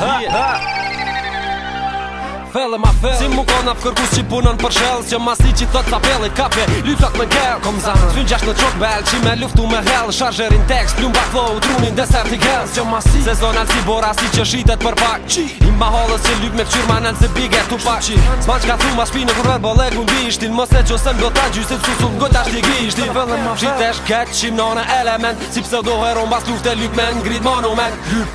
е, е, е. fell ma fell si mu kona për kërkus që punon për shell që i që thot sa pelle kape lytat me gel kom zanë s'fyn gjasht në qok bel që me luftu me hell shargerin tekst Plumë bat flow drunin desert i gel që mas i sezonal si bora si që shitet për pak qi i ma hollës që lyp me këqyr ma nëllë se bigger tu pak qi s'ma ka thu ma shpi në kurver bole ku mbishtin mëse që sëm gota gjysit su su ngota shti gishtin fell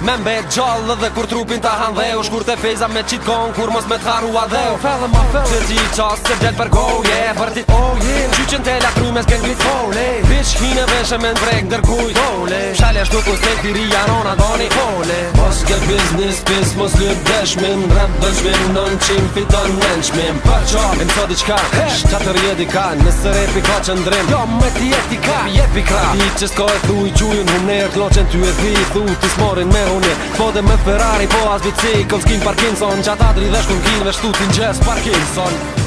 element kur trupin ta han dhe u shkur fejza me qit kur mos me karu a dhe o fellë ma fellë Që ti qasë se bjellë për gojë oh, yeah, Për ti o oh, jë yeah. Qyqën të lakru me s'ken glitë Fole Bish kine veshë me ndrek ndërkuj Fole Shalja shtu ku se t'i rija nona doni Fole Mos kër biznis pis mos lyp deshmim Rap dëshmim non qim fiton në nëshmim Për qo E mso di He Shqatër jet i ka Nësë repi ka që ndrim Jo me ti jet ka Je pi kra Ti që s'ko e thuj qujun Huner t'lo qen t'y e thi Thu t'i smorin me huni Fode po me Ferrari po as vici Kom s'kim parkinson Qa ta dridesh ki në shtutin gjes parkinson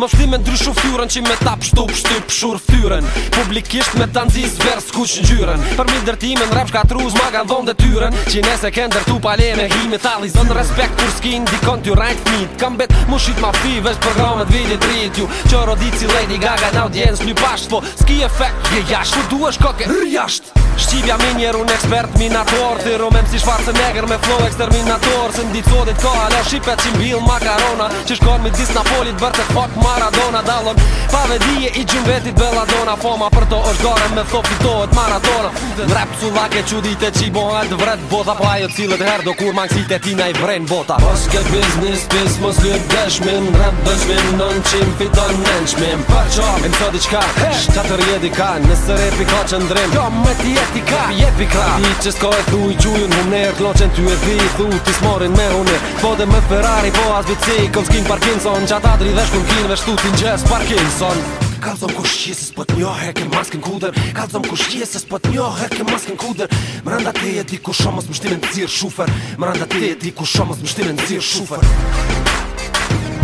Më shti me ndryshu fjuren që me ta pështu pështu pëshur fjuren Publikisht me të nëzis vers ku që gjyren Për mi dërtime në rap shka tru zma ga dhom dhe tyren Që nese ke ndërtu pale me himi tali Respekt kur s'ki ndikon t'ju rajt fmit Kam bet mu shit ma fi vesh programet vidi trit ju Që rodit si Lady Gaga në audiencë një pashtë Po s'ki efekt, je jasht, ku duesh koke rrjasht Shqibja minjer unë ekspert minator Ti rumem si se neger me flow eksterminator Se ndi codit ka alo shipet që mbil makarona Që shkon mi dis Napolit bërë të fuck Maradona Dallon pa vedije i gjumë vetit Belladona Foma për to është gare me thop fitohet Maradona Në rap su lake që dite që i bohalt vret Bota po ajo cilët her do kur mangësit e tina i vren bota Pos ke biznis pis mos lyt dëshmim Rap dëshmim non qim fiton nënçmim Për qo, im të diqka, shtë të ka Nësë repi ka jo me tjetë praktika Jepi, jepi kra I di që s'ka e thu gjujën qujun Hum nërë t'loqen ty e vi Thu t'is morin me une Po dhe me Ferrari Po as bici Kom s'kin Parkinson Qa ta dri dhe shkun kin Vesh tu t'in gjes Parkinson Kalzom ku shqie se po s'pët njohë e ke maskin kuder Kalzom ku shqie se po s'pët njohë e ke maskin kuder Mranda ti e di ku shomës më shtimin të zirë shufer ku më shtimin ti e di ku shomës më shtimin të zirë shufer